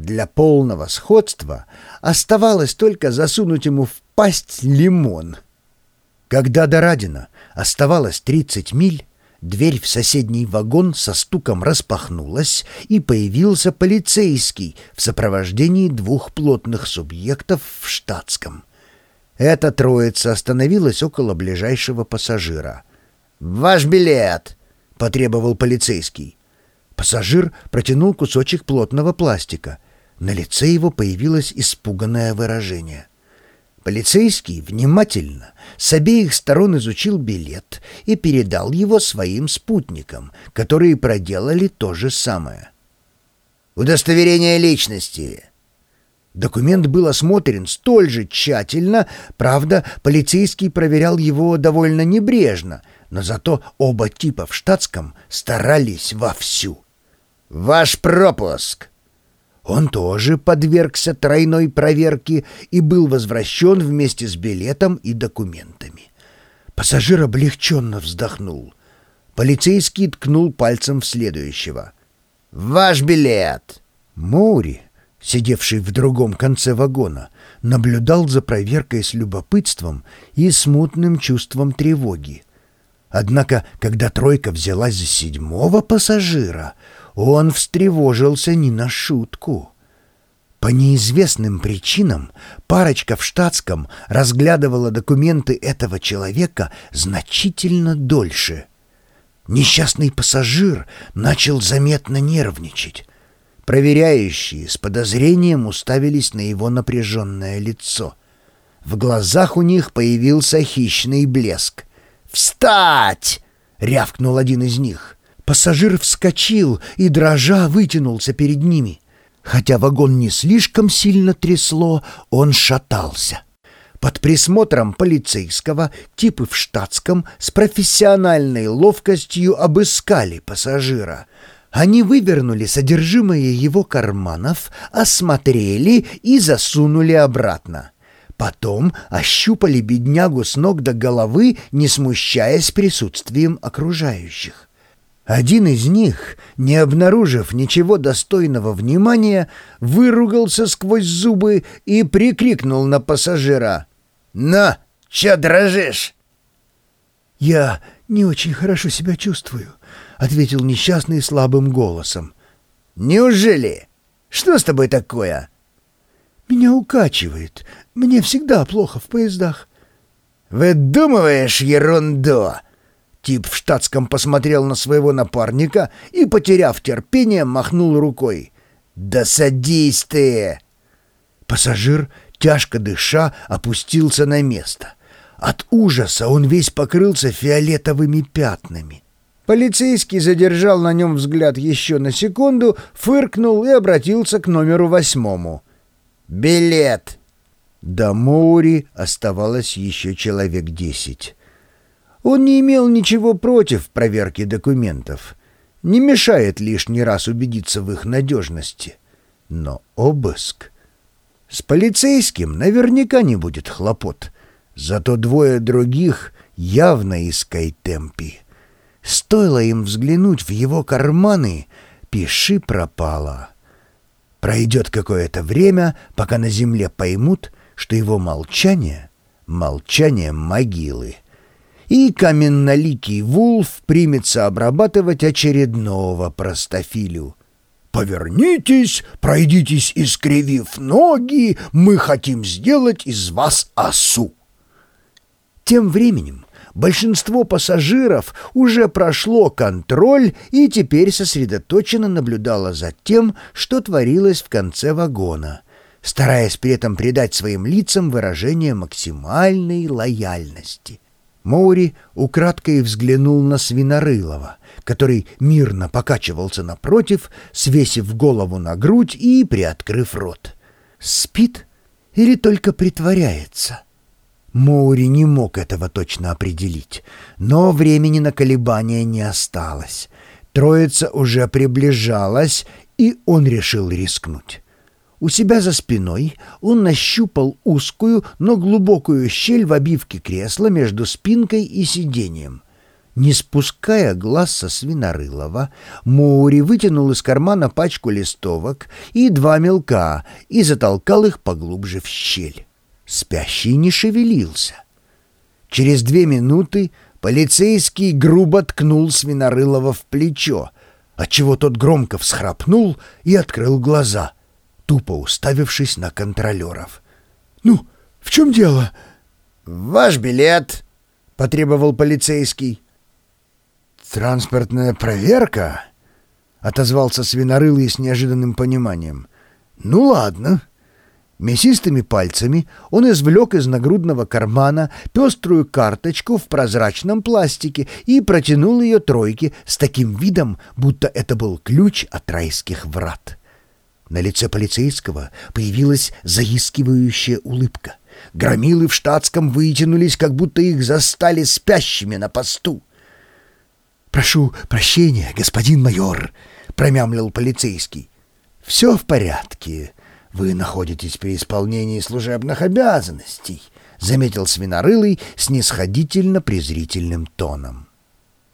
Для полного сходства оставалось только засунуть ему в пасть лимон. Когда до Радина оставалось 30 миль, дверь в соседний вагон со стуком распахнулась, и появился полицейский в сопровождении двух плотных субъектов в штатском. Эта троица остановилась около ближайшего пассажира. «Ваш билет!» — потребовал полицейский. Пассажир протянул кусочек плотного пластика. На лице его появилось испуганное выражение. Полицейский внимательно с обеих сторон изучил билет и передал его своим спутникам, которые проделали то же самое. «Удостоверение личности!» Документ был осмотрен столь же тщательно, правда, полицейский проверял его довольно небрежно, но зато оба типа в штатском старались вовсю. «Ваш пропуск!» Он тоже подвергся тройной проверке и был возвращен вместе с билетом и документами. Пассажир облегченно вздохнул. Полицейский ткнул пальцем в следующего. «Ваш билет!» Моури, сидевший в другом конце вагона, наблюдал за проверкой с любопытством и смутным чувством тревоги. Однако, когда тройка взялась за седьмого пассажира, он встревожился не на шутку. По неизвестным причинам парочка в штатском разглядывала документы этого человека значительно дольше. Несчастный пассажир начал заметно нервничать. Проверяющие с подозрением уставились на его напряженное лицо. В глазах у них появился хищный блеск. «Встать!» — рявкнул один из них. Пассажир вскочил и, дрожа, вытянулся перед ними. Хотя вагон не слишком сильно трясло, он шатался. Под присмотром полицейского типы в штатском с профессиональной ловкостью обыскали пассажира. Они вывернули содержимое его карманов, осмотрели и засунули обратно. Потом ощупали беднягу с ног до головы, не смущаясь присутствием окружающих. Один из них, не обнаружив ничего достойного внимания, выругался сквозь зубы и прикрикнул на пассажира. «На, чё дрожишь?» «Я не очень хорошо себя чувствую», — ответил несчастный слабым голосом. «Неужели? Что с тобой такое?» «Меня укачивает. Мне всегда плохо в поездах». «Выдумываешь ерунду!» Тип в штатском посмотрел на своего напарника и, потеряв терпение, махнул рукой. «Да садись ты!» Пассажир, тяжко дыша, опустился на место. От ужаса он весь покрылся фиолетовыми пятнами. Полицейский задержал на нем взгляд еще на секунду, фыркнул и обратился к номеру восьмому. «Билет!» До Моури оставалось еще человек десять. Он не имел ничего против проверки документов. Не мешает лишний раз убедиться в их надежности. Но обыск... С полицейским наверняка не будет хлопот. Зато двое других явно из Кайтемпи. Стоило им взглянуть в его карманы, пиши пропало. Пройдет какое-то время, пока на земле поймут, что его молчание — молчание могилы — и каменноликий Вулф примется обрабатывать очередного простофилю. «Повернитесь, пройдитесь, искривив ноги, мы хотим сделать из вас осу». Тем временем большинство пассажиров уже прошло контроль и теперь сосредоточенно наблюдало за тем, что творилось в конце вагона, стараясь при этом придать своим лицам выражение максимальной лояльности. Моури украдкой взглянул на Свинорылова, который мирно покачивался напротив, свесив голову на грудь и приоткрыв рот. Спит или только притворяется? Моури не мог этого точно определить, но времени на колебания не осталось. Троица уже приближалась, и он решил рискнуть. У себя за спиной он нащупал узкую, но глубокую щель в обивке кресла между спинкой и сиденьем. Не спуская глаз со свинорылова, Моури вытянул из кармана пачку листовок и два мелка и затолкал их поглубже в щель. Спящий не шевелился. Через две минуты полицейский грубо ткнул свинорылова в плечо, отчего тот громко всхрапнул и открыл глаза, тупо уставившись на контролеров. «Ну, в чем дело?» «Ваш билет!» — потребовал полицейский. «Транспортная проверка?» — отозвался свинорылый с неожиданным пониманием. «Ну ладно». Мясистыми пальцами он извлек из нагрудного кармана пеструю карточку в прозрачном пластике и протянул ее тройке с таким видом, будто это был ключ от райских врат. На лице полицейского появилась заискивающая улыбка. Громилы в штатском вытянулись, как будто их застали спящими на посту. «Прошу прощения, господин майор», — промямлил полицейский. «Все в порядке. Вы находитесь при исполнении служебных обязанностей», — заметил свинорылый с нисходительно презрительным тоном.